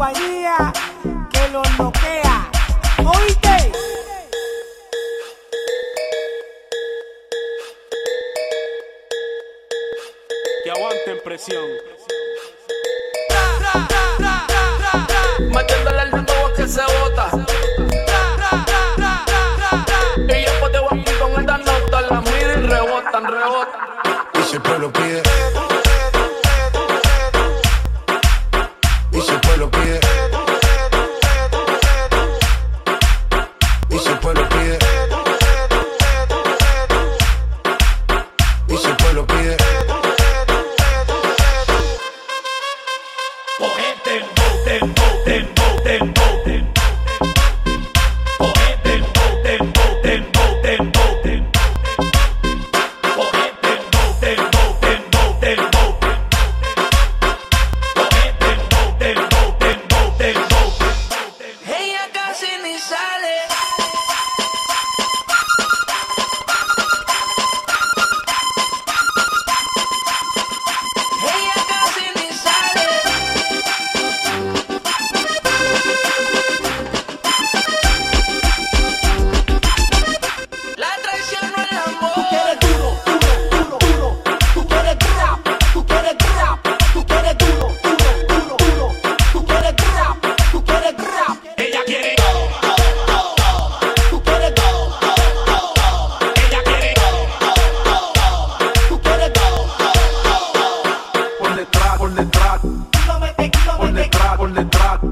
compañía que lo noquea. ¿Oíste? Que aguanten presión. Metiéndole al nuevo que se bota. Y yo puedo con esta nota, la miden y rebotan, rebotan. Y siempre lo pide. lo pide. por detrás.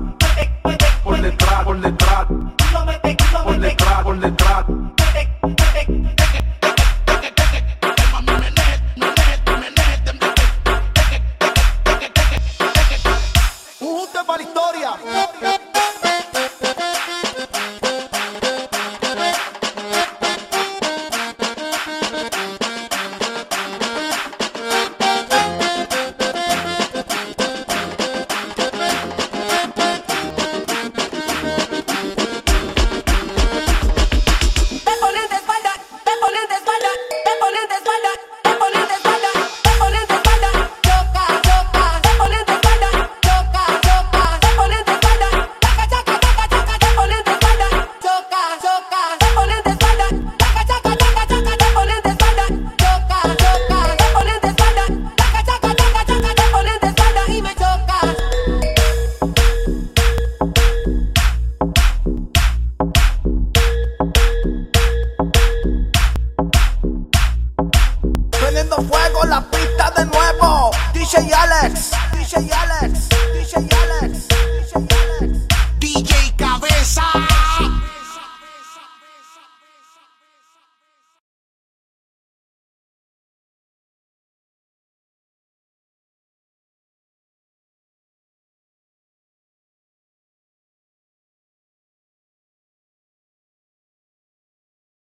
DJ Alex. DJ Alex.